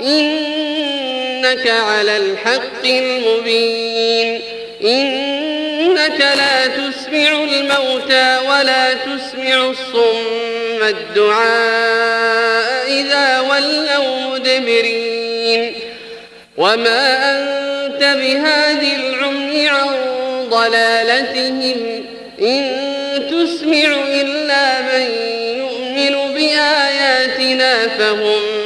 إنك على الحق المبين. إنك لا تسمع الموتى ولا تسمع الصم الدعاء إذا ولوا مدبرين. وما أنت بهاد العمي عن ضلالتهم. إن تسمع إلا من يؤمن بآياتنا فهم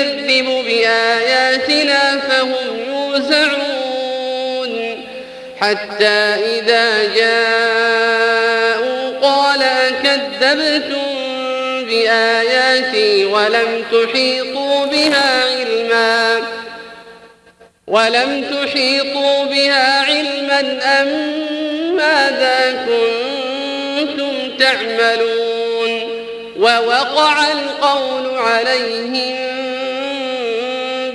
يكذب بآياتنا فهم يوزعون. حتى إذا جاءوا قال أكذبتم بآياتي ولم تحيطوا بها علما؟ ولم تحيطوا بها علما أم ماذا كنتم تعملون؟ ووقع القول عليهم